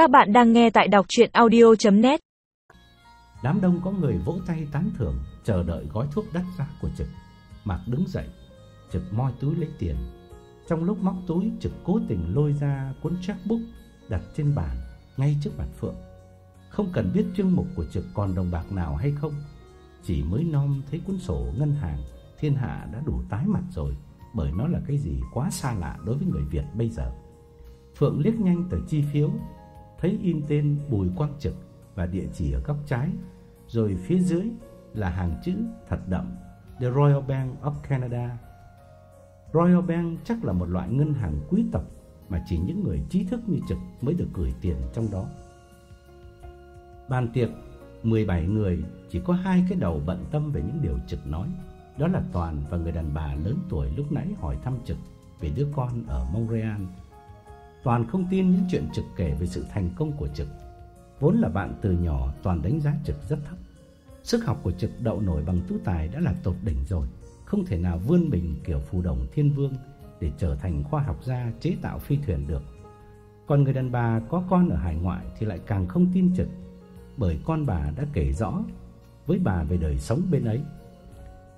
Các bạn đang nghe tại đọc audio net. Đám đông có người vỗ tay tán thưởng, Chờ đợi gói thuốc đắt giá của Trực. Mạc đứng dậy, Trực moi túi lấy tiền. Trong lúc móc túi, Trực cố tình lôi ra cuốn checkbook Đặt trên bàn, Ngay trước mặt Phượng. Không cần biết chương mục của Trực còn đồng bạc nào hay không, Chỉ mới nom thấy cuốn sổ ngân hàng, Thiên hạ đã đủ tái mặt rồi, Bởi nó là cái gì quá xa lạ đối với người Việt bây giờ. Phượng liếc nhanh tờ chi phiếu thấy in tên Bùi Quang Trực và địa chỉ ở góc trái, rồi phía dưới là hàng chữ thật đậm The Royal Bank of Canada. Royal Bank chắc là một loại ngân hàng quý tộc mà chỉ những người trí thức như Trực mới được gửi tiền trong đó. Bàn tiệc 17 người chỉ có hai cái đầu bận tâm về những điều Trực nói. Đó là Toàn và người đàn bà lớn tuổi lúc nãy hỏi thăm Trực về đứa con ở Montreal Toàn không tin những chuyện Trực kể về sự thành công của Trực. Vốn là bạn từ nhỏ, Toàn đánh giá Trực rất thấp. Sức học của Trực đậu nổi bằng tú tài đã là tột đỉnh rồi, không thể nào vươn mình kiểu phù đồng thiên vương để trở thành khoa học gia chế tạo phi thuyền được. Còn người đàn bà có con ở hải ngoại thì lại càng không tin Trực, bởi con bà đã kể rõ với bà về đời sống bên ấy.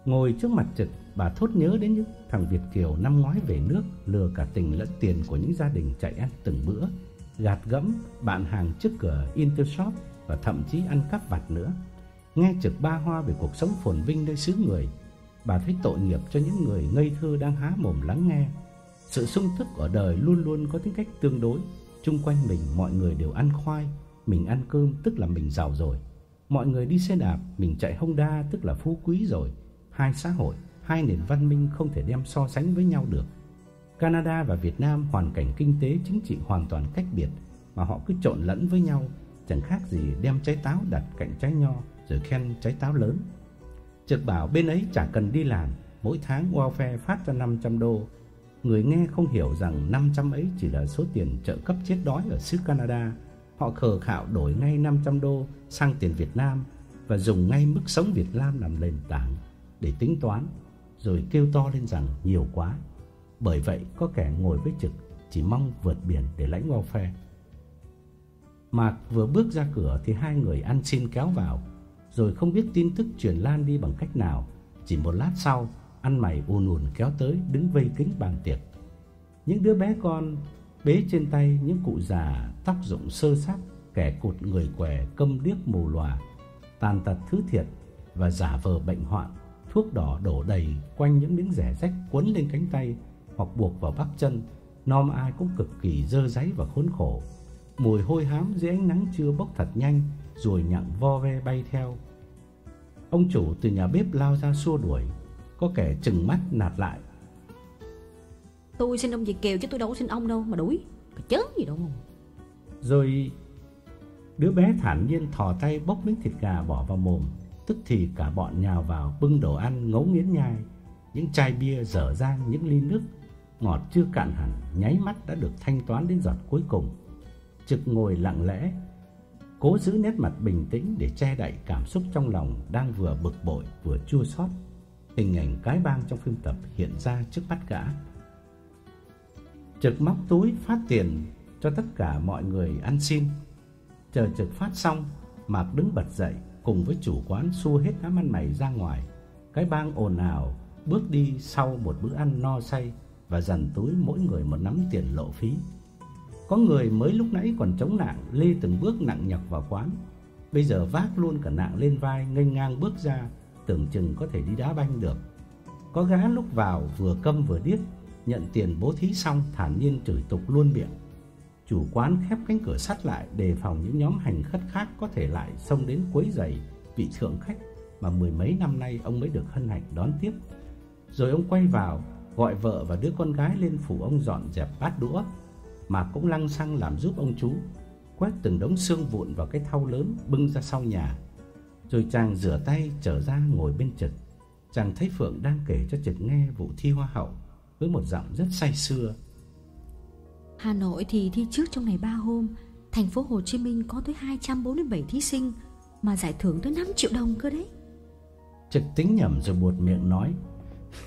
Ngồi trước mặt Trực, bà thốt nhớ đến những thằng Việt kiều năm ngoái về nước lừa cả tình lẫn tiền của những gia đình chạy ăn từng bữa, gạt gẫm bạn hàng trước cửa Intershop và thậm chí ăn cắp vặt nữa. Nghe trực ba hoa về cuộc sống phồn vinh nơi xứ người, bà thấy tội nghiệp cho những người ngây thơ đang há mồm lắng nghe. Sự sung túc ở đời luôn luôn có tính cách tương đối, chung quanh mình mọi người đều ăn khoai, mình ăn cơm tức là mình giàu rồi. Mọi người đi xe đạp, mình chạy Honda tức là phú quý rồi. Hai xã hội hai nền văn minh không thể đem so sánh với nhau được. Canada và Việt Nam hoàn cảnh kinh tế chính trị hoàn toàn cách biệt mà họ cứ trộn lẫn với nhau, chẳng khác gì đem trái táo đặt cạnh trái nho rồi khen trái táo lớn. Trực bảo bên ấy chả cần đi làm, mỗi tháng welfare phát cho 500 đô. Người nghe không hiểu rằng 500 ấy chỉ là số tiền trợ cấp chết đói ở xứ Canada. Họ khờ khạo đổi ngay 500 đô sang tiền Việt Nam và dùng ngay mức sống Việt Nam làm nền tảng để tính toán rồi kêu to lên rằng nhiều quá. Bởi vậy có kẻ ngồi với trực chỉ mong vượt biển để lãnh welfare. Mạc vừa bước ra cửa thì hai người ăn xin kéo vào, rồi không biết tin tức truyền lan đi bằng cách nào, chỉ một lát sau, ăn mày ùn ùn kéo tới đứng vây kính bàn tiệc. Những đứa bé con bế trên tay những cụ già tóc rụng sơ xác, kẻ cụt người què câm điếc mù lòa, tàn tật thứ thiệt và giả vờ bệnh hoạn thuốc đỏ đổ đầy quanh những miếng rẻ rách quấn lên cánh tay hoặc buộc vào bắp chân, nom ai cũng cực kỳ dơ dáy và khốn khổ. Mùi hôi hám dưới ánh nắng trưa bốc thật nhanh, rồi nhặng vo ve bay theo. Ông chủ từ nhà bếp lao ra xua đuổi, có kẻ chừng mắt nạt lại. Tôi xin ông về kèo chứ tôi đâu có xin ông đâu mà đuổi, cái chớn gì đâu. Rồi đứa bé thản nhiên thò tay bốc miếng thịt gà bỏ vào mồm, Tức thì cả bọn nhào vào bưng đồ ăn ngấu nghiến nhai. Những chai bia dở dang, những ly nước Ngọt chưa cạn hẳn, Nháy mắt đã được thanh toán đến giọt cuối cùng. Trực ngồi lặng lẽ, Cố giữ nét mặt bình tĩnh Để che đậy cảm xúc trong lòng Đang vừa bực bội vừa chua xót. Hình ảnh cái bang trong phim tập Hiện ra trước mắt gã. Trực móc túi phát tiền Cho tất cả mọi người ăn xin. Chờ trực phát xong, Mạc đứng bật dậy cùng với chủ quán xua hết đám ăn mày ra ngoài. Cái bang ồn ào bước đi sau một bữa ăn no say và dần túi mỗi người một nắm tiền lộ phí. Có người mới lúc nãy còn chống nạng lê từng bước nặng nhọc vào quán, bây giờ vác luôn cả nạng lên vai nghênh ngang bước ra, tưởng chừng có thể đi đá banh được. Có gã lúc vào vừa câm vừa điếc, nhận tiền bố thí xong thản nhiên chửi tục luôn miệng. Chủ quán khép cánh cửa sắt lại đề phòng những nhóm hành khách khác có thể lại xông đến quấy rầy vị thượng khách mà mười mấy năm nay ông mới được hân hạnh đón tiếp. Rồi ông quay vào, gọi vợ và đứa con gái lên phủ ông dọn dẹp bát đũa, mà cũng lăng xăng làm giúp ông chú, quét từng đống xương vụn vào cái thau lớn bưng ra sau nhà. Rồi chàng rửa tay trở ra ngồi bên Trực. Chàng thấy Phượng đang kể cho Trực nghe vụ thi hoa hậu với một giọng rất say sưa. Hà Nội thì thi trước trong ngày 3 hôm. Thành phố Hồ Chí Minh có tới 247 thí sinh Mà giải thưởng tới 5 triệu đồng cơ đấy. Trực tính nhầm rồi buột miệng nói.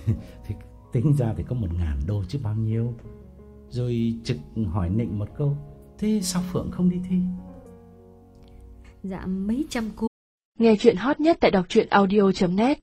Thì Tính ra thì có một ngàn đô chứ bao nhiêu. Rồi trực hỏi nịnh một câu Thế sao Phượng không đi thi? Dạ mấy trăm cô Nghe chuyện hot nhất tại đọc truyện audio.net